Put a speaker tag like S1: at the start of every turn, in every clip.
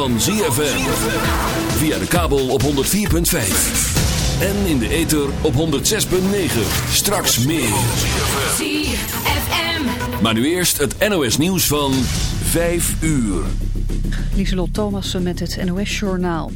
S1: van ZFM. Via de kabel op 104.5. En in de ether op 106.9. Straks meer.
S2: ZFM.
S1: Maar nu eerst het NOS nieuws van 5 uur.
S3: Lieselot Thomassen met het NOS-journaal.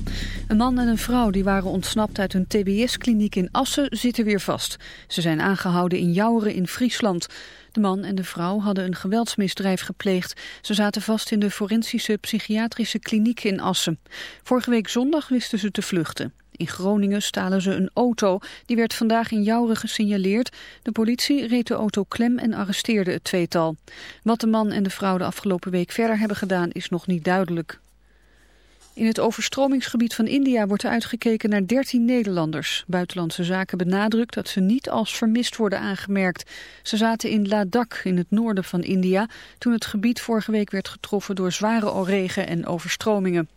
S3: Een man en een vrouw die waren ontsnapt uit een tbs-kliniek in Assen zitten weer vast. Ze zijn aangehouden in Jouren in Friesland. De man en de vrouw hadden een geweldsmisdrijf gepleegd. Ze zaten vast in de forensische psychiatrische kliniek in Assen. Vorige week zondag wisten ze te vluchten. In Groningen stalen ze een auto. Die werd vandaag in Jouren gesignaleerd. De politie reed de auto klem en arresteerde het tweetal. Wat de man en de vrouw de afgelopen week verder hebben gedaan is nog niet duidelijk. In het overstromingsgebied van India wordt er uitgekeken naar 13 Nederlanders. Buitenlandse Zaken benadrukt dat ze niet als vermist worden aangemerkt. Ze zaten in Ladakh in het noorden van India... toen het gebied vorige week werd getroffen door zware regen en overstromingen.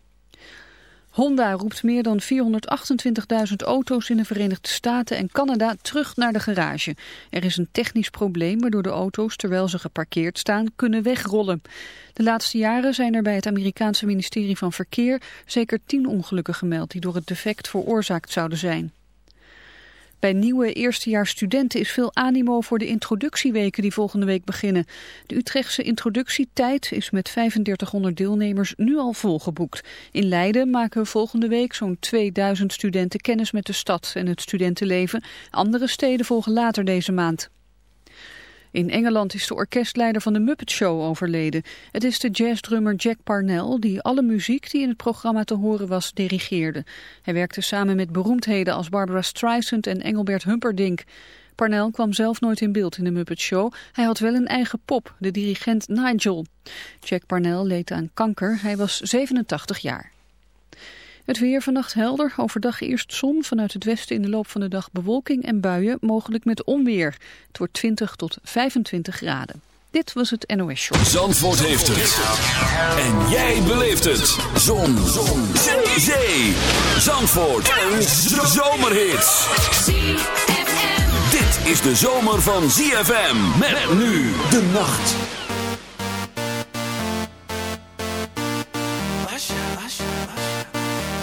S3: Honda roept meer dan 428.000 auto's in de Verenigde Staten en Canada terug naar de garage. Er is een technisch probleem waardoor de auto's, terwijl ze geparkeerd staan, kunnen wegrollen. De laatste jaren zijn er bij het Amerikaanse ministerie van Verkeer zeker tien ongelukken gemeld die door het defect veroorzaakt zouden zijn. Bij nieuwe eerstejaars studenten is veel animo voor de introductieweken die volgende week beginnen. De Utrechtse introductietijd is met 3500 deelnemers nu al volgeboekt. In Leiden maken volgende week zo'n 2000 studenten kennis met de stad en het studentenleven. Andere steden volgen later deze maand. In Engeland is de orkestleider van de Muppet Show overleden. Het is de jazzdrummer Jack Parnell die alle muziek die in het programma te horen was dirigeerde. Hij werkte samen met beroemdheden als Barbara Streisand en Engelbert Humperdinck. Parnell kwam zelf nooit in beeld in de Muppet Show. Hij had wel een eigen pop, de dirigent Nigel. Jack Parnell leed aan kanker. Hij was 87 jaar. Het weer vannacht helder, overdag eerst zon, vanuit het westen in de loop van de dag bewolking en buien, mogelijk met onweer. Het wordt 20 tot 25 graden. Dit was het NOS Show.
S1: Zandvoort heeft het. En jij beleeft het. Zon. Zon. Zee. Zandvoort. Een zomerhit. Dit is de zomer van ZFM. Met nu de nacht.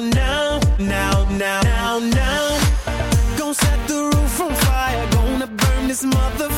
S4: now, now, now, now, now, now. Gonna set the roof on fire. Gonna burn this motherfucker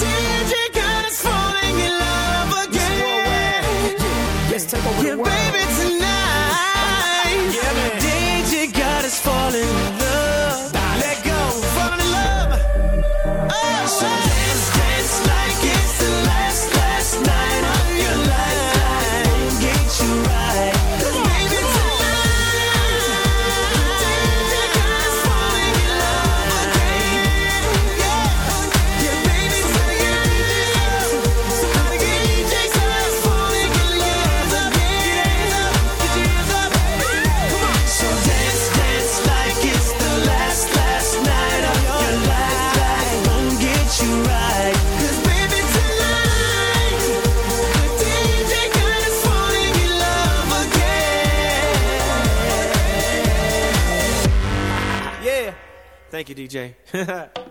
S1: okay.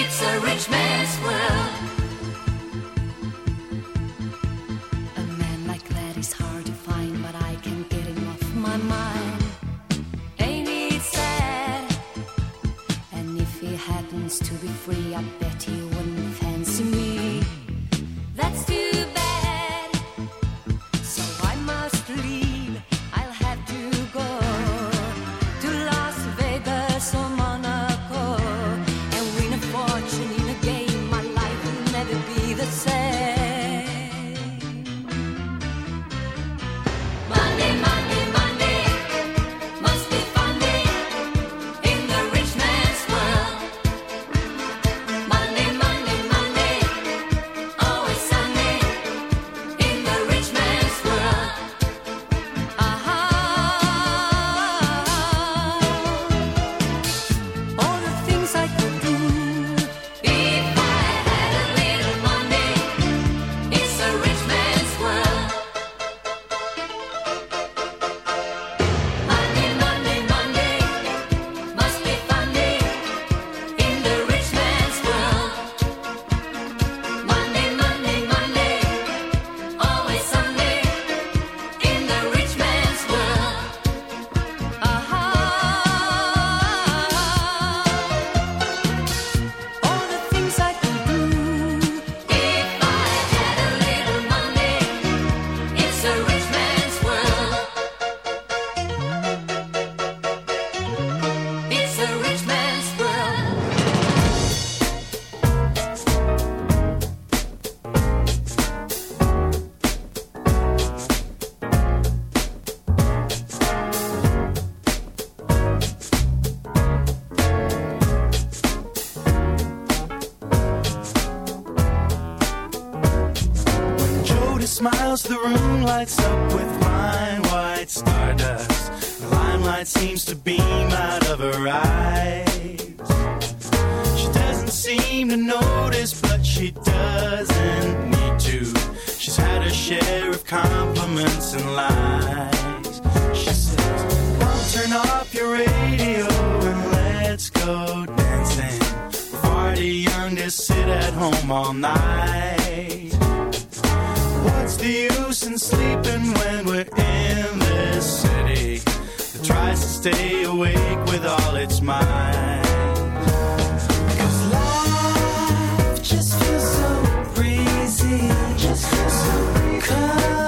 S5: It's a rich man's world. The
S1: room lights up with fine white stardust. The limelight seems to beam out of her eyes. She doesn't seem to notice, but she doesn't need to. She's had her share of compliments and lies. She says, Well, turn off your radio and let's go dancing. We're far too young to sit at home all night. The use in sleeping when we're in this city that tries to stay awake with all its might? 'Cause life just feels so breezy, just feels so comfortable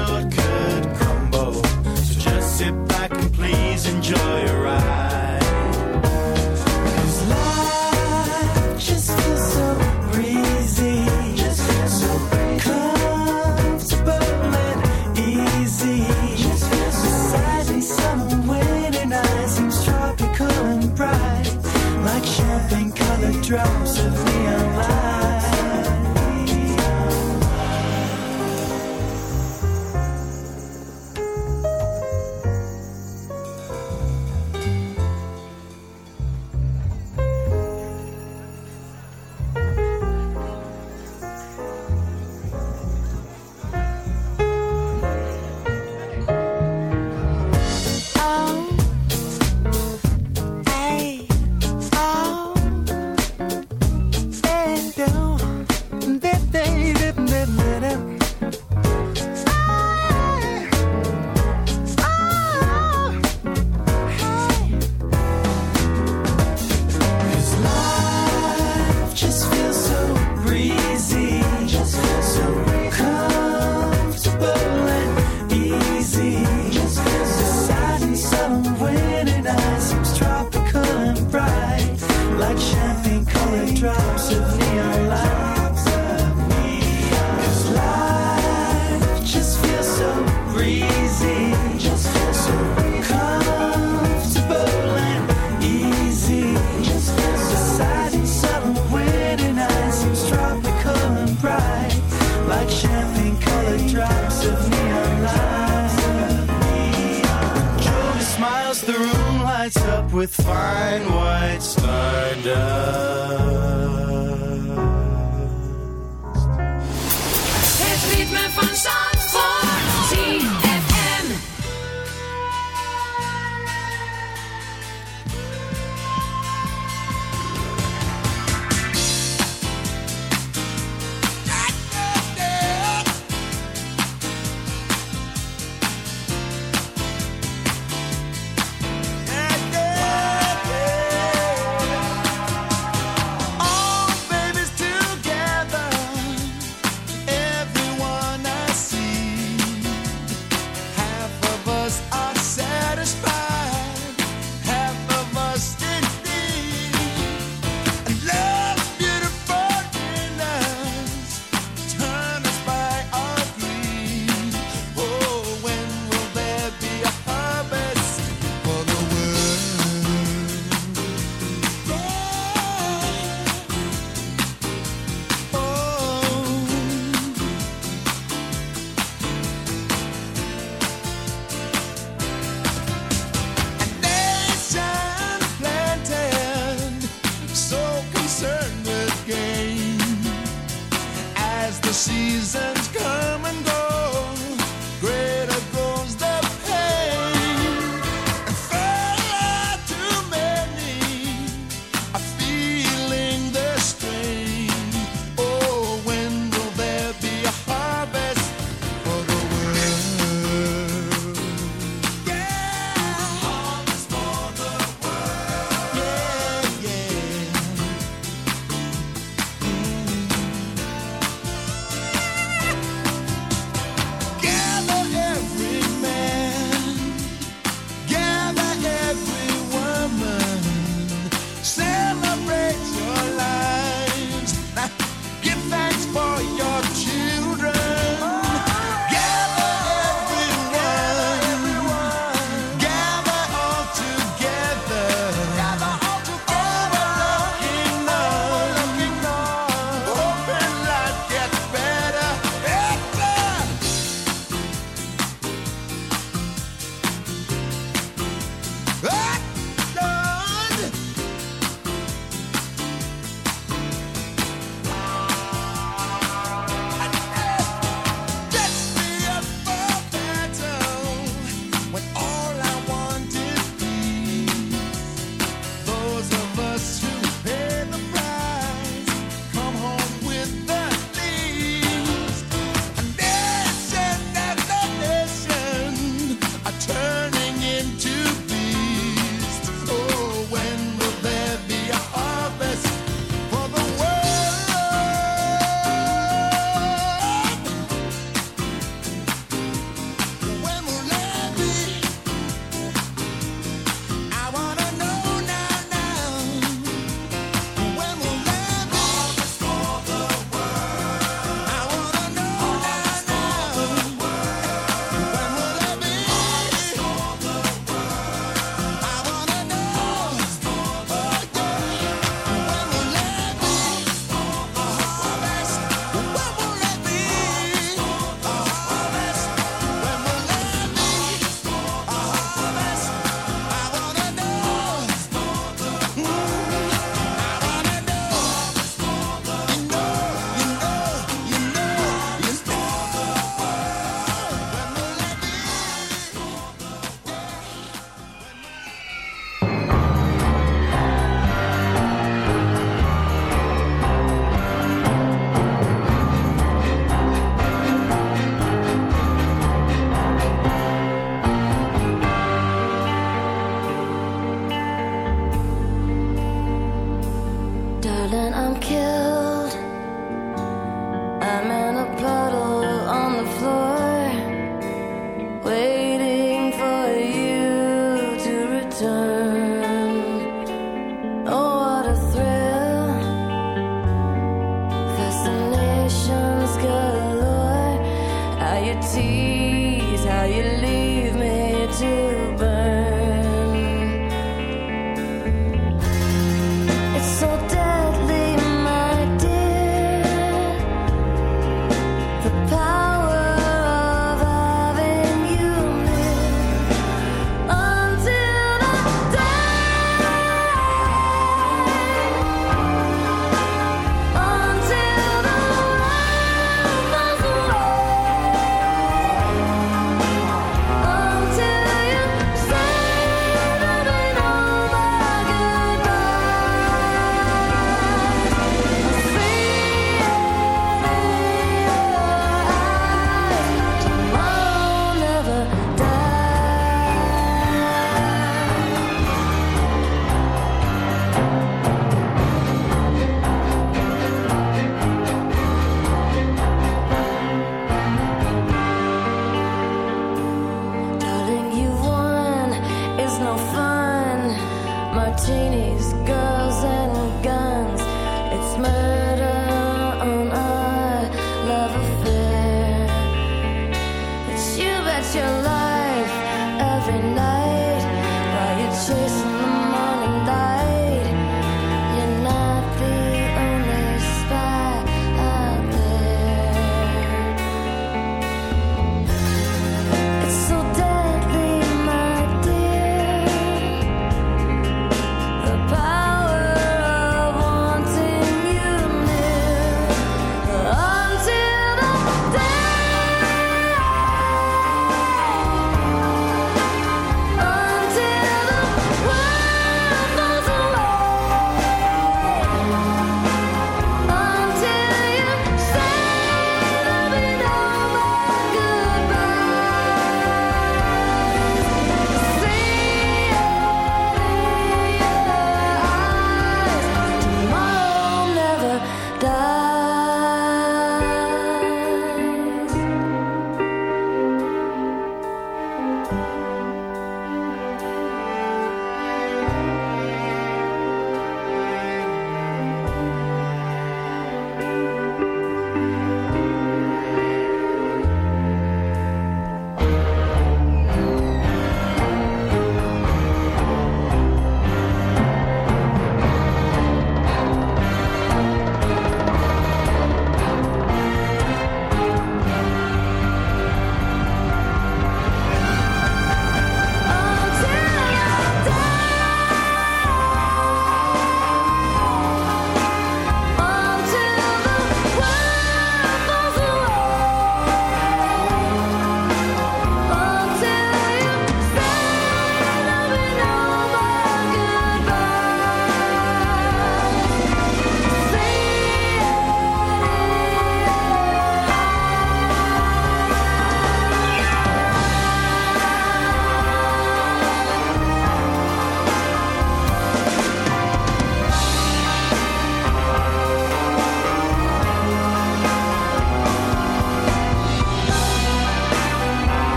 S6: joy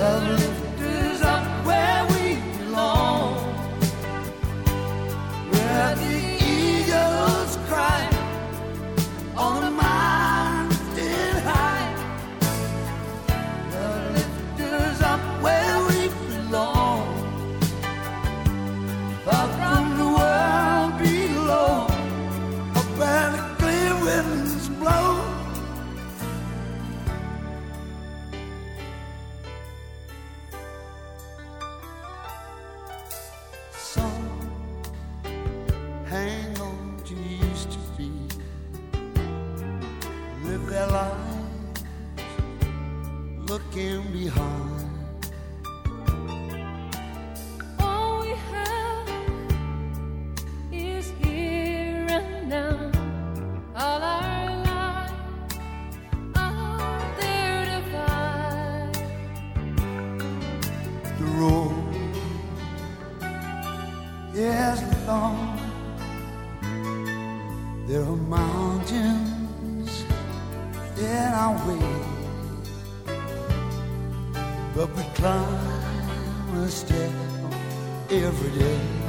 S7: love. every day.